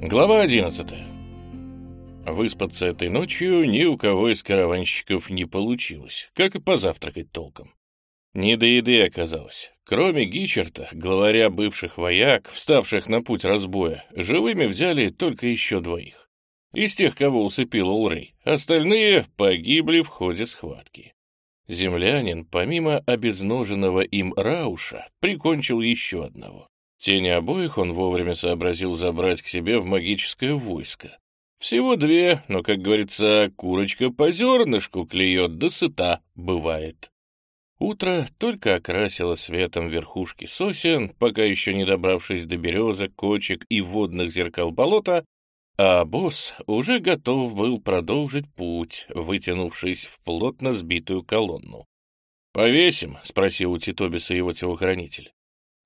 Глава 11. Выспаться этой ночью ни у кого из караванщиков не получилось, как и позавтракать толком. Не до еды оказалось. Кроме Гичерта, главаря бывших вояк, вставших на путь разбоя, живыми взяли только еще двоих. Из тех, кого усыпил Улрей, остальные погибли в ходе схватки. Землянин, помимо обезноженного им Рауша, прикончил еще одного. Тени обоих он вовремя сообразил забрать к себе в магическое войско. Всего две, но, как говорится, курочка по зернышку клюет, да сыта бывает. Утро только окрасило светом верхушки сосен, пока еще не добравшись до березок, кочек и водных зеркал болота, а босс уже готов был продолжить путь, вытянувшись в плотно сбитую колонну. «Повесим?» — спросил у Титобиса его телохранитель.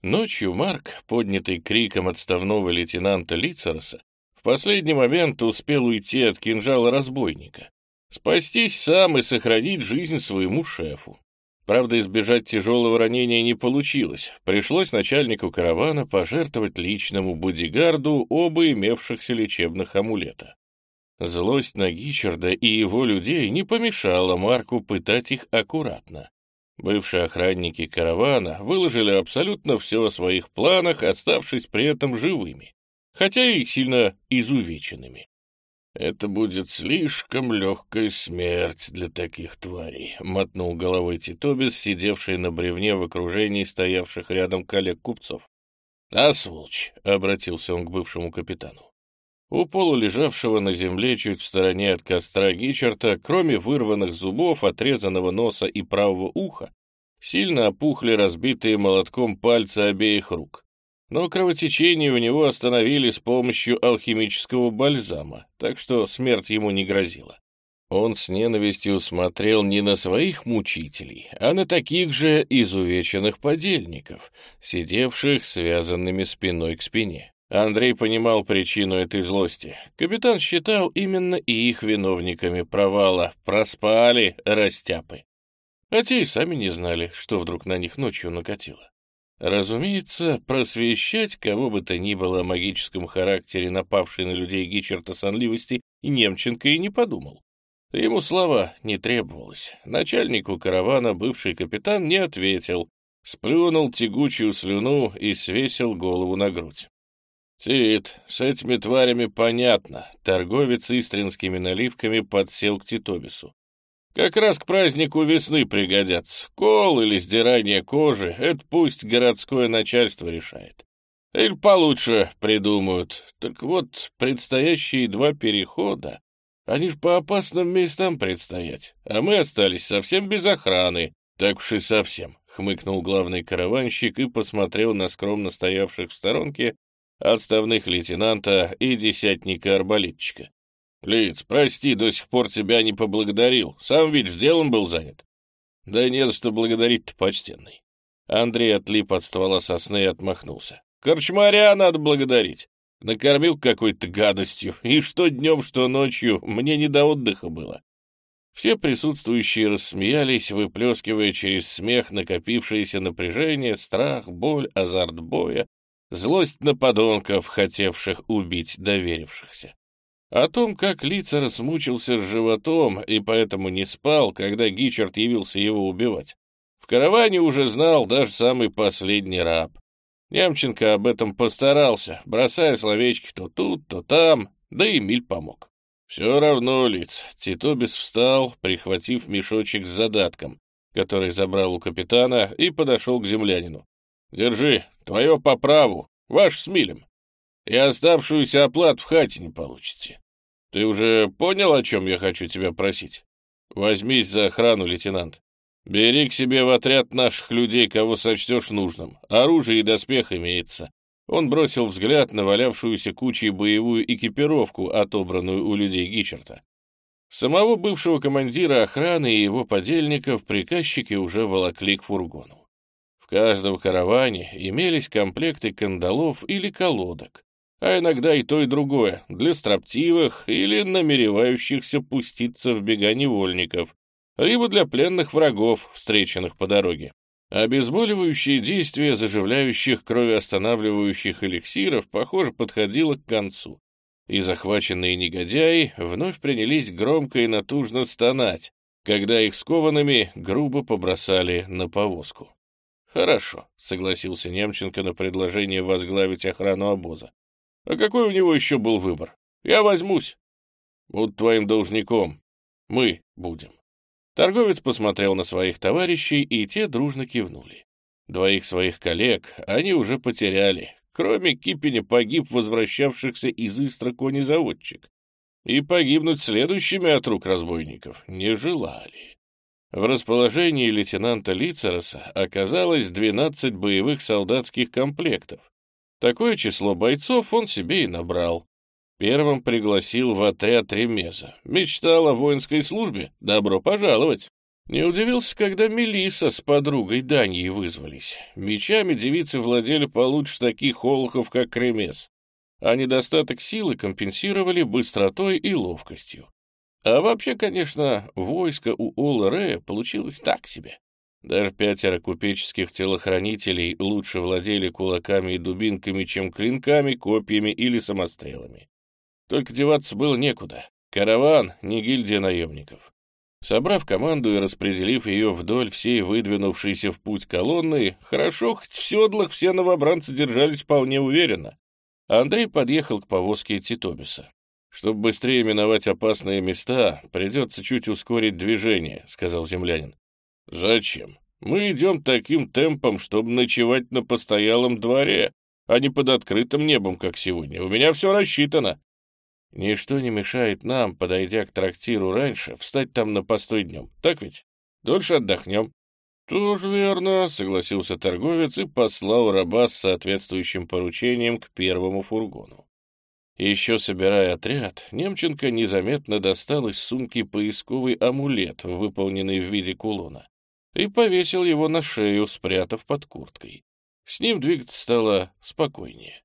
Ночью Марк, поднятый криком отставного лейтенанта Лицероса, в последний момент успел уйти от кинжала разбойника, спастись сам и сохранить жизнь своему шефу. Правда, избежать тяжелого ранения не получилось. Пришлось начальнику каравана пожертвовать личному бодигарду оба имевшихся лечебных амулета. Злость на Гичарда и его людей не помешала Марку пытать их аккуратно. Бывшие охранники каравана выложили абсолютно все о своих планах, оставшись при этом живыми, хотя и сильно изувеченными. «Это будет слишком легкая смерть для таких тварей», — мотнул головой Титобис, сидевший на бревне в окружении стоявших рядом коллег-купцов. «А, сволочь!» — обратился он к бывшему капитану. У полулежавшего на земле чуть в стороне от костра Гичерта, кроме вырванных зубов, отрезанного носа и правого уха, сильно опухли разбитые молотком пальцы обеих рук. Но кровотечение у него остановили с помощью алхимического бальзама, так что смерть ему не грозила. Он с ненавистью смотрел не на своих мучителей, а на таких же изувеченных подельников, сидевших связанными спиной к спине. Андрей понимал причину этой злости. Капитан считал именно их виновниками провала. Проспали растяпы. А те и сами не знали, что вдруг на них ночью накатило. Разумеется, просвещать кого бы то ни было о магическом характере напавшей на людей Гичерта сонливости и Немченко и не подумал. Ему слова не требовалось. Начальнику каравана бывший капитан не ответил, сплюнул тягучую слюну и свесил голову на грудь. «Тит, с этими тварями понятно». Торговец истринскими наливками подсел к Титобису. «Как раз к празднику весны пригодятся. Кол или сдирание кожи — это пусть городское начальство решает. Или получше придумают. Так вот, предстоящие два перехода, они ж по опасным местам предстоять, а мы остались совсем без охраны. Так уж и совсем», — хмыкнул главный караванщик и посмотрел на скромно стоявших в сторонке отставных лейтенанта и десятника-арбалетчика. «Лиц, прости, до сих пор тебя не поблагодарил. Сам с делом был занят». «Да не за что благодарить-то, почтенный». Андрей отлип от ствола сосны и отмахнулся. «Корчмаря надо благодарить. Накормил какой-то гадостью, и что днем, что ночью, мне не до отдыха было». Все присутствующие рассмеялись, выплескивая через смех накопившееся напряжение, страх, боль, азарт боя злость на подонков, хотевших убить доверившихся. О том, как лица размучился с животом и поэтому не спал, когда Гичард явился его убивать, в караване уже знал даже самый последний раб. Немченко об этом постарался, бросая словечки то тут, то там, да и Миль помог. Все равно, лиц, Титобис встал, прихватив мешочек с задатком, который забрал у капитана, и подошел к землянину. Держи, твое по праву, ваш с милем. И оставшуюся оплату в хате не получите. Ты уже понял, о чем я хочу тебя просить? Возьмись за охрану, лейтенант. Бери к себе в отряд наших людей, кого сочтешь нужным. Оружие и доспех имеется. Он бросил взгляд на валявшуюся кучей боевую экипировку, отобранную у людей Гичерта. Самого бывшего командира охраны и его подельников приказчики уже волокли к фургону каждом караване имелись комплекты кандалов или колодок, а иногда и то, и другое, для строптивых или намеревающихся пуститься в бега невольников, либо для пленных врагов, встреченных по дороге. Обезболивающее действие заживляющих кровоостанавливающих эликсиров, похоже, подходило к концу. и захваченные негодяи вновь принялись громко и натужно стонать, когда их скованными грубо побросали на повозку. «Хорошо», — согласился Немченко на предложение возглавить охрану обоза. «А какой у него еще был выбор? Я возьмусь. Буду твоим должником. Мы будем». Торговец посмотрел на своих товарищей, и те дружно кивнули. Двоих своих коллег они уже потеряли. Кроме Кипеня погиб возвращавшихся из Истра конезаводчик. И погибнуть следующими от рук разбойников не желали. В расположении лейтенанта Лицероса оказалось 12 боевых солдатских комплектов. Такое число бойцов он себе и набрал. Первым пригласил в отряд Ремеза. Мечтал о воинской службе? Добро пожаловать! Не удивился, когда Мелиса с подругой Даньей вызвались. Мечами девицы владели получше таких олухов, как Ремез, а недостаток силы компенсировали быстротой и ловкостью. А вообще, конечно, войско у Ола Рея получилось так себе. Даже пятеро купеческих телохранителей лучше владели кулаками и дубинками, чем клинками, копьями или самострелами. Только деваться было некуда. Караван — не гильдия наемников. Собрав команду и распределив ее вдоль всей выдвинувшейся в путь колонны, хорошо, хоть в седлах все новобранцы держались вполне уверенно. Андрей подъехал к повозке Титобиса. «Чтобы быстрее миновать опасные места, придется чуть ускорить движение», — сказал землянин. «Зачем? Мы идем таким темпом, чтобы ночевать на постоялом дворе, а не под открытым небом, как сегодня. У меня все рассчитано». «Ничто не мешает нам, подойдя к трактиру раньше, встать там на постой днем. Так ведь? Дольше отдохнем». «Тоже верно», — согласился торговец и послал раба с соответствующим поручением к первому фургону. Еще собирая отряд, Немченко незаметно достал из сумки поисковый амулет, выполненный в виде кулона, и повесил его на шею, спрятав под курткой. С ним двигаться стало спокойнее.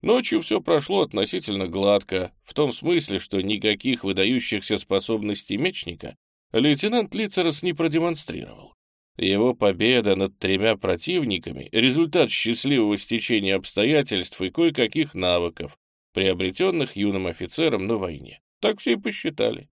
Ночью все прошло относительно гладко, в том смысле, что никаких выдающихся способностей мечника лейтенант Лицерос не продемонстрировал. Его победа над тремя противниками — результат счастливого стечения обстоятельств и кое-каких навыков, приобретенных юным офицером на войне. Так все и посчитали.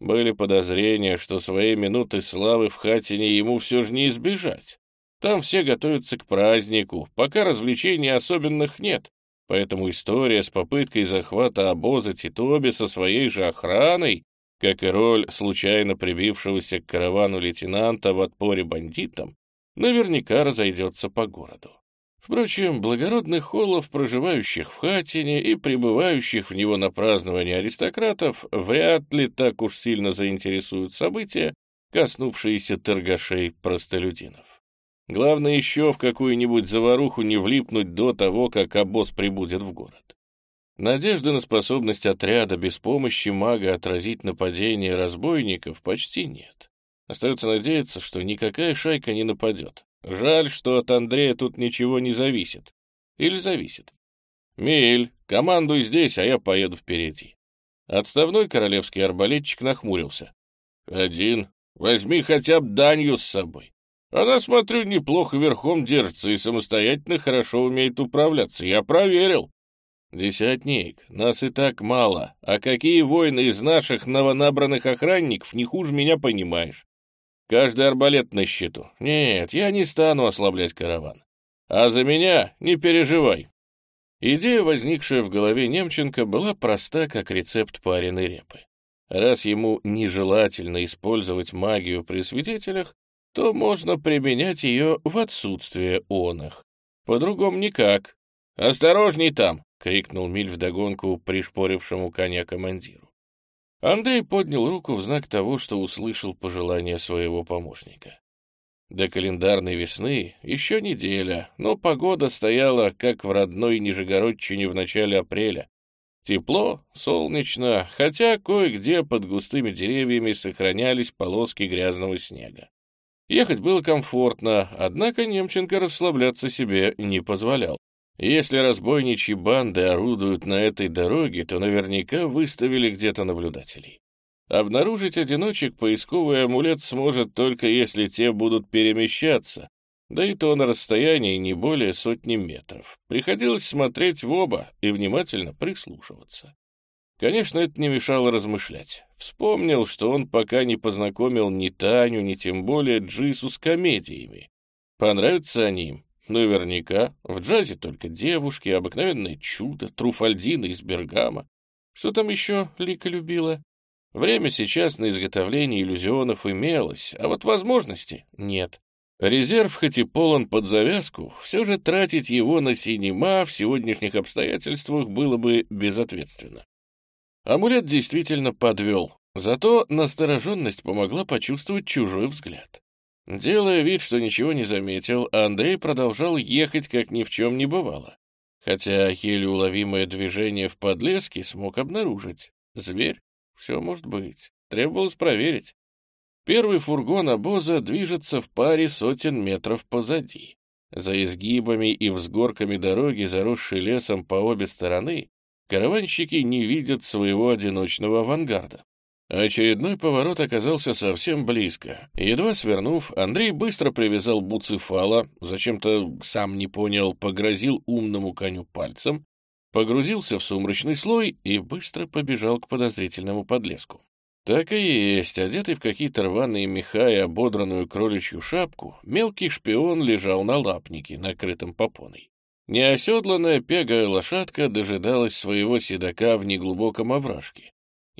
Были подозрения, что своей минуты славы в Хатине ему все же не избежать. Там все готовятся к празднику, пока развлечений особенных нет, поэтому история с попыткой захвата обоза Титоби со своей же охраной, как и роль случайно прибившегося к каравану лейтенанта в отпоре бандитам, наверняка разойдется по городу. Впрочем, благородных холлов, проживающих в Хатине и прибывающих в него на празднование аристократов, вряд ли так уж сильно заинтересуют события, коснувшиеся торгашей-простолюдинов. Главное еще в какую-нибудь заваруху не влипнуть до того, как обоз прибудет в город. Надежды на способность отряда без помощи мага отразить нападение разбойников почти нет. Остается надеяться, что никакая шайка не нападет, Жаль, что от Андрея тут ничего не зависит. Или зависит. Миль, командуй здесь, а я поеду впереди. Отставной королевский арбалетчик нахмурился. Один. Возьми хотя бы Данью с собой. Она, смотрю, неплохо верхом держится и самостоятельно хорошо умеет управляться. Я проверил. Десятник, нас и так мало. А какие воины из наших новонабранных охранников не хуже меня понимаешь. Каждый арбалет на счету. Нет, я не стану ослаблять караван. А за меня не переживай. Идея, возникшая в голове Немченко, была проста, как рецепт пареной репы. Раз ему нежелательно использовать магию при свидетелях, то можно применять ее в отсутствие он их. По-другому никак. «Осторожней там!» — крикнул Миль вдогонку пришпорившему коня командиру. Андрей поднял руку в знак того, что услышал пожелание своего помощника. До календарной весны еще неделя, но погода стояла, как в родной Нижегородчине в начале апреля. Тепло, солнечно, хотя кое-где под густыми деревьями сохранялись полоски грязного снега. Ехать было комфортно, однако Немченко расслабляться себе не позволял. Если разбойничьи банды орудуют на этой дороге, то наверняка выставили где-то наблюдателей. Обнаружить одиночек поисковый амулет сможет только если те будут перемещаться, да и то на расстоянии не более сотни метров. Приходилось смотреть в оба и внимательно прислушиваться. Конечно, это не мешало размышлять. Вспомнил, что он пока не познакомил ни Таню, ни тем более Джису с комедиями. Понравятся они им? Наверняка. В джазе только девушки, обыкновенное чудо, труфальдины из Бергама. Что там еще Лика любила? Время сейчас на изготовление иллюзионов имелось, а вот возможности нет. Резерв хоть и полон под завязку, все же тратить его на синема в сегодняшних обстоятельствах было бы безответственно. Амулет действительно подвел, зато настороженность помогла почувствовать чужой взгляд. Делая вид, что ничего не заметил, Андрей продолжал ехать, как ни в чем не бывало. Хотя еле уловимое движение в подлеске смог обнаружить. Зверь? Все может быть. Требовалось проверить. Первый фургон обоза движется в паре сотен метров позади. За изгибами и взгорками дороги, заросшей лесом по обе стороны, караванщики не видят своего одиночного авангарда. Очередной поворот оказался совсем близко. Едва свернув, Андрей быстро привязал буцефала, зачем-то сам не понял, погрозил умному коню пальцем, погрузился в сумрачный слой и быстро побежал к подозрительному подлеску. Так и есть, одетый в какие-то рваные меха и ободранную кроличью шапку, мелкий шпион лежал на лапнике, накрытом попоной. Неоседланная пегая лошадка дожидалась своего седока в неглубоком овражке.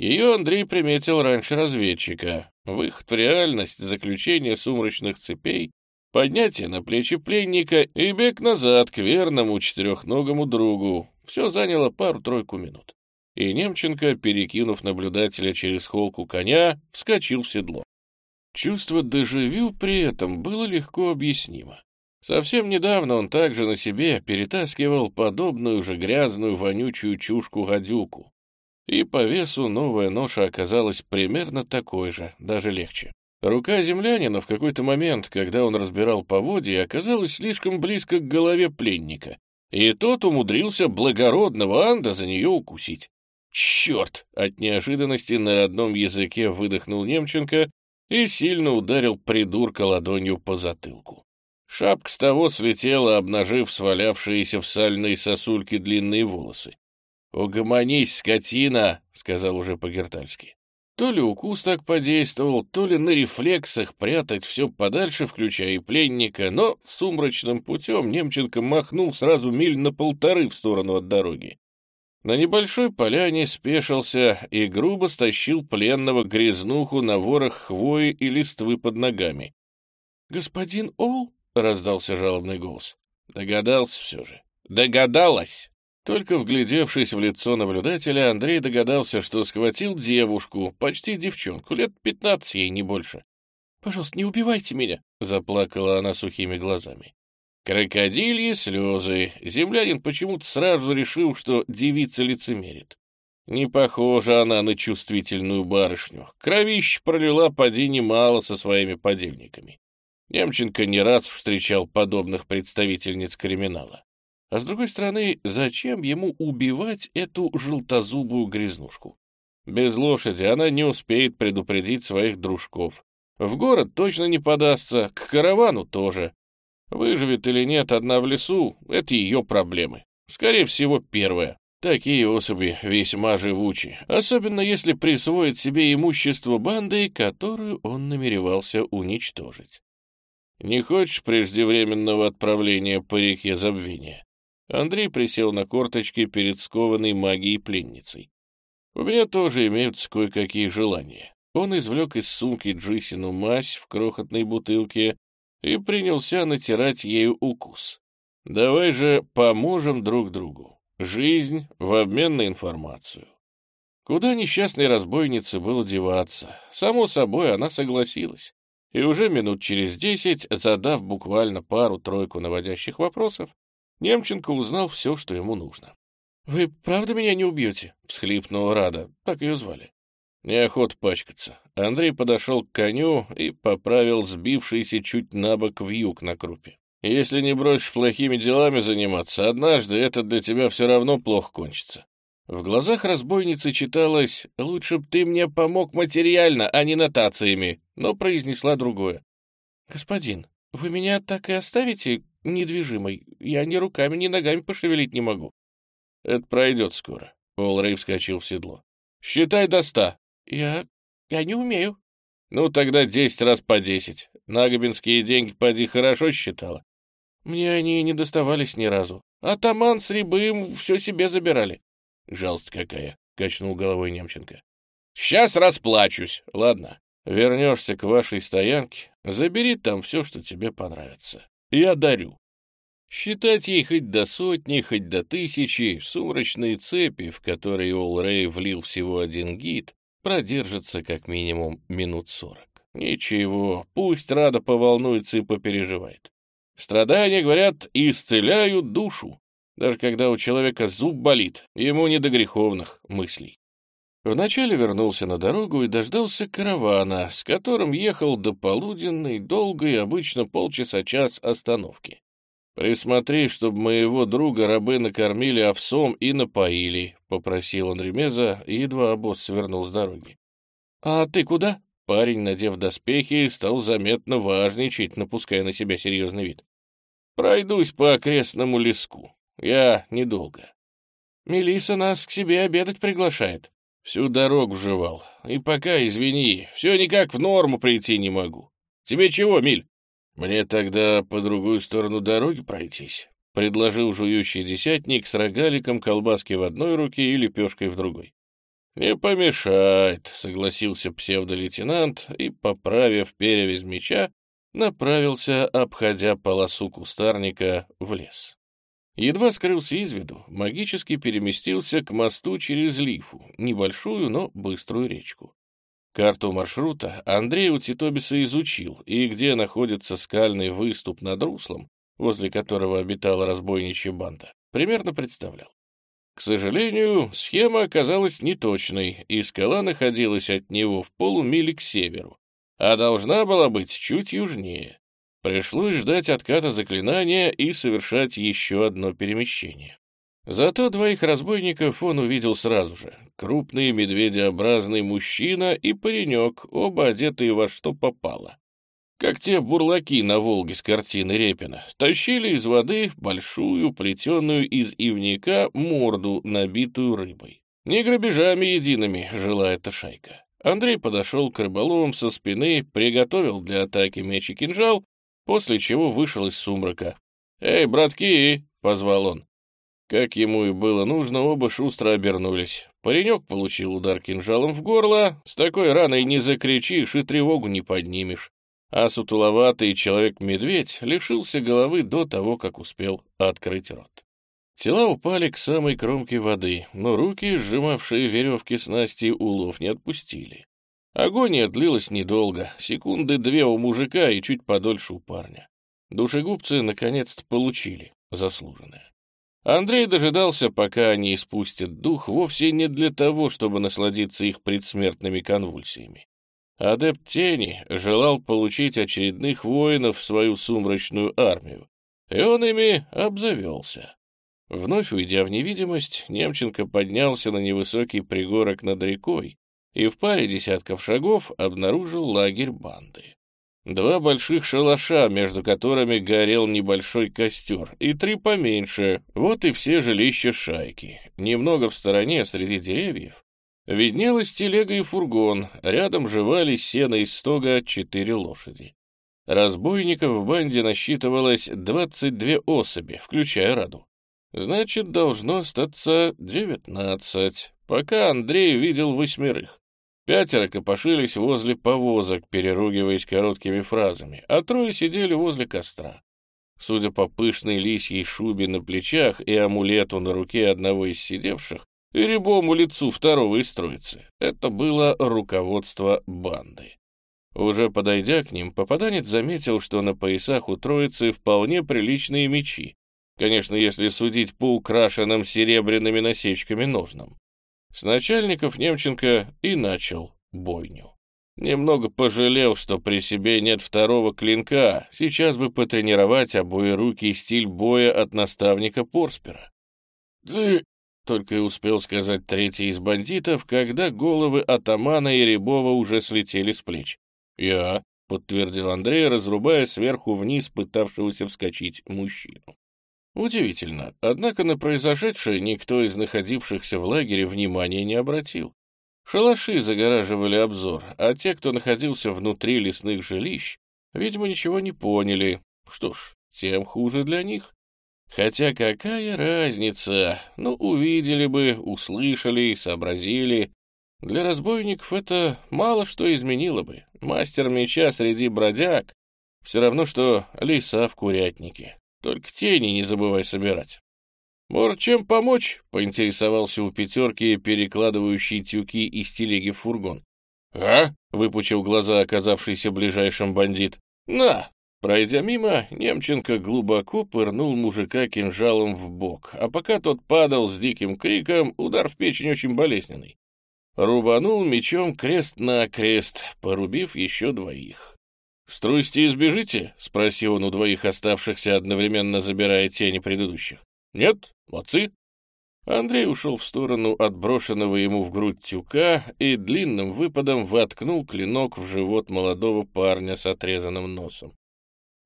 Ее Андрей приметил раньше разведчика. Выход в реальность, заключение сумрачных цепей, поднятие на плечи пленника и бег назад к верному четырехногому другу. Все заняло пару-тройку минут. И Немченко, перекинув наблюдателя через холку коня, вскочил в седло. Чувство дежавю при этом было легко объяснимо. Совсем недавно он также на себе перетаскивал подобную же грязную вонючую чушку-гадюку. И по весу новая ноша оказалась примерно такой же, даже легче. Рука землянина в какой-то момент, когда он разбирал поводья, оказалась слишком близко к голове пленника, и тот умудрился благородного анда за нее укусить. «Черт!» — от неожиданности на родном языке выдохнул Немченко и сильно ударил придурка ладонью по затылку. Шапка с того слетела, обнажив свалявшиеся в сальные сосульки длинные волосы. «Угомонись, скотина!» — сказал уже по-гертальски. То ли укус так подействовал, то ли на рефлексах прятать все подальше, включая и пленника, но сумрачным путем Немченко махнул сразу миль на полторы в сторону от дороги. На небольшой поляне спешился и грубо стащил пленного грязнуху на ворох хвои и листвы под ногами. «Господин Ол?» — раздался жалобный голос. Догадался все же. Догадалась! Только вглядевшись в лицо наблюдателя, Андрей догадался, что схватил девушку, почти девчонку, лет пятнадцать ей, не больше. «Пожалуйста, не убивайте меня!» — заплакала она сухими глазами. Крокодильи слезы. Землянин почему-то сразу решил, что девица лицемерит. Не похожа она на чувствительную барышню. Кровищ пролила поди немало со своими подельниками. Немченко не раз встречал подобных представительниц криминала. А с другой стороны, зачем ему убивать эту желтозубую грязнушку? Без лошади она не успеет предупредить своих дружков. В город точно не подастся, к каравану тоже. Выживет или нет одна в лесу — это ее проблемы. Скорее всего, первая. Такие особи весьма живучи, особенно если присвоит себе имущество банды, которую он намеревался уничтожить. Не хочешь преждевременного отправления по реке забвения? Андрей присел на корточки перед скованной магией пленницей. У меня тоже имеются кое-какие желания. Он извлек из сумки Джисину мазь в крохотной бутылке и принялся натирать ею укус. Давай же поможем друг другу. Жизнь в обмен на информацию. Куда несчастной разбойнице было деваться? Само собой, она согласилась и уже минут через десять, задав буквально пару-тройку наводящих вопросов, Немченко узнал все, что ему нужно. «Вы правда меня не убьете?» — всхлипнула Рада, так ее звали. Неохот пачкаться. Андрей подошел к коню и поправил сбившийся чуть на бок вьюг на крупе. «Если не бросишь плохими делами заниматься, однажды это для тебя все равно плохо кончится. В глазах разбойницы читалось «Лучше б ты мне помог материально, а не нотациями», но произнесла другое. «Господин, вы меня так и оставите недвижимой? Я ни руками, ни ногами пошевелить не могу». «Это пройдет скоро», — Олрей вскочил в седло. Считай до ста». «Я... я не умею». «Ну, тогда десять раз по десять. Нагобинские деньги поди хорошо считала». «Мне они не доставались ни разу. Атаман с Рябым все себе забирали». «Жалость какая», — качнул головой Немченко. «Сейчас расплачусь. Ладно, вернешься к вашей стоянке, забери там все, что тебе понравится. Я дарю. Считать ей хоть до сотни, хоть до тысячи, сумрачные цепи, в которые Олрей влил всего один гид, продержатся как минимум минут сорок. Ничего, пусть Рада поволнуется и попереживает. Страдания, говорят, исцеляют душу. Даже когда у человека зуб болит, ему не до греховных мыслей. Вначале вернулся на дорогу и дождался каравана, с которым ехал до полуденной, долгой, обычно полчаса-час остановки. «Присмотри, чтобы моего друга рабы накормили овсом и напоили», — попросил он Ремеза, и едва обоз свернул с дороги. «А ты куда?» Парень, надев доспехи, стал заметно важничать, напуская на себя серьезный вид. «Пройдусь по окрестному леску. Я недолго». Мелиса нас к себе обедать приглашает». Всю дорогу жевал. И пока, извини, все никак в норму прийти не могу. Тебе чего, Миль? «Мне тогда по другую сторону дороги пройтись», — предложил жующий десятник с рогаликом колбаски в одной руке и лепешкой в другой. «Не помешает», — согласился псевдолейтенант и, поправив перевязь меча, направился, обходя полосу кустарника, в лес. Едва скрылся из виду, магически переместился к мосту через Лифу, небольшую, но быструю речку. Карту маршрута Андрей у Титобиса изучил, и где находится скальный выступ над руслом, возле которого обитала разбойничья банда, примерно представлял. К сожалению, схема оказалась неточной, и скала находилась от него в полумиле к северу, а должна была быть чуть южнее. Пришлось ждать отката заклинания и совершать еще одно перемещение. Зато двоих разбойников он увидел сразу же. Крупный медведеобразный мужчина и паренек, оба одетые во что попало. Как те бурлаки на Волге с картины Репина, тащили из воды большую, плетеную из ивника морду, набитую рыбой. Не грабежами едиными жила эта шайка. Андрей подошел к рыболовам со спины, приготовил для атаки меч и кинжал, после чего вышел из сумрака. «Эй, братки!» — позвал он. Как ему и было нужно, оба шустро обернулись. Паренек получил удар кинжалом в горло, с такой раной не закричишь и тревогу не поднимешь. А сутуловатый человек-медведь лишился головы до того, как успел открыть рот. Тела упали к самой кромке воды, но руки, сжимавшие веревки снасти, улов не отпустили. Агония длилась недолго, секунды две у мужика и чуть подольше у парня. Душегубцы наконец-то получили заслуженное. Андрей дожидался, пока они испустят дух, вовсе не для того, чтобы насладиться их предсмертными конвульсиями. Адепт Тени желал получить очередных воинов в свою сумрачную армию, и он ими обзавелся. Вновь уйдя в невидимость, Немченко поднялся на невысокий пригорок над рекой и в паре десятков шагов обнаружил лагерь банды. Два больших шалаша, между которыми горел небольшой костер, и три поменьше, вот и все жилища шайки. Немного в стороне, среди деревьев, виднелась телега и фургон, рядом жевали сено из стога четыре лошади. Разбойников в банде насчитывалось 22 особи, включая Раду. Значит, должно остаться 19, пока Андрей видел восьмерых. Пятеро копошились возле повозок, переругиваясь короткими фразами, а трое сидели возле костра. Судя по пышной лисьей шубе на плечах и амулету на руке одного из сидевших, и рябому лицу второго из троицы, это было руководство банды. Уже подойдя к ним, попаданец заметил, что на поясах у троицы вполне приличные мечи, конечно, если судить по украшенным серебряными насечками ножнам. С начальников Немченко и начал бойню. Немного пожалел, что при себе нет второго клинка, сейчас бы потренировать обоерукий стиль боя от наставника Порспера. «Ты...» — только и успел сказать третий из бандитов, когда головы атамана и Рябова уже слетели с плеч. «Я...» — подтвердил Андрей, разрубая сверху вниз пытавшегося вскочить мужчину. Удивительно, однако на произошедшее никто из находившихся в лагере внимания не обратил. Шалаши загораживали обзор, а те, кто находился внутри лесных жилищ, видимо, ничего не поняли. Что ж, тем хуже для них. Хотя какая разница? Ну, увидели бы, услышали, сообразили. Для разбойников это мало что изменило бы. Мастер меча среди бродяг — все равно, что лиса в курятнике. Только тени не забывай собирать. «Может, чем помочь?» — поинтересовался у пятерки, перекладывающий тюки из телеги в фургон. «А?» — выпучил глаза оказавшийся ближайшим бандит. «На!» Пройдя мимо, Немченко глубоко пырнул мужика кинжалом в бок, а пока тот падал с диким криком, удар в печень очень болезненный. Рубанул мечом крест на крест, порубив еще двоих. «Струсьте и сбежите?» — спросил он у двоих оставшихся, одновременно забирая тени предыдущих. «Нет? Молодцы!» Андрей ушел в сторону отброшенного ему в грудь тюка и длинным выпадом воткнул клинок в живот молодого парня с отрезанным носом.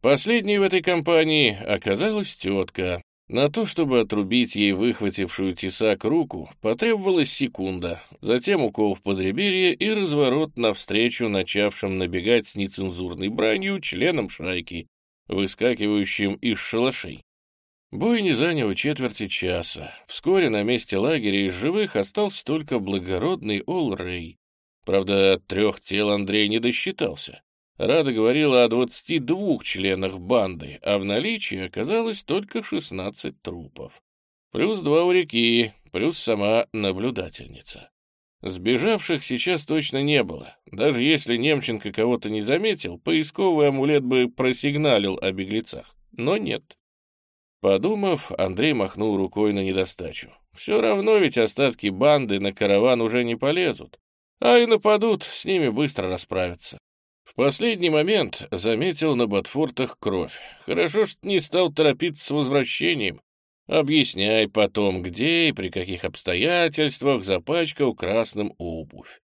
Последней в этой компании оказалась тетка. На то, чтобы отрубить ей выхватившую тесак руку, потребовалась секунда, затем укол в подреберье и разворот навстречу начавшим набегать с нецензурной бранью членам шайки, выскакивающим из шалашей. Бой не занял четверти часа. Вскоре на месте лагеря из живых остался только благородный Ол Рэй. Правда, трех тел Андрей не досчитался. Рада говорила о двадцати двух членах банды, а в наличии оказалось только шестнадцать трупов. Плюс два у реки, плюс сама наблюдательница. Сбежавших сейчас точно не было. Даже если Немченко кого-то не заметил, поисковый амулет бы просигналил о беглецах. Но нет. Подумав, Андрей махнул рукой на недостачу. Все равно ведь остатки банды на караван уже не полезут. А и нападут, с ними быстро расправятся. В последний момент заметил на ботфортах кровь. Хорошо, что не стал торопиться с возвращением. Объясняй потом, где и при каких обстоятельствах запачкал красным обувь.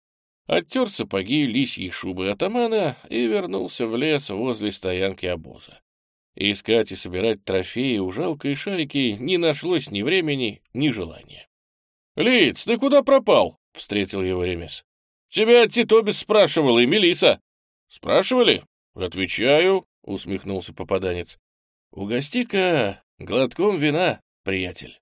Оттер сапоги лисьей шубы атамана и вернулся в лес возле стоянки обоза. Искать и собирать трофеи у жалкой шайки не нашлось ни времени, ни желания. — Лиц, ты куда пропал? — встретил его ремес. — Тебя Титобис спрашивал и Мелиса. Спрашивали? — Отвечаю, — усмехнулся попаданец. — Угости-ка глотком вина, приятель.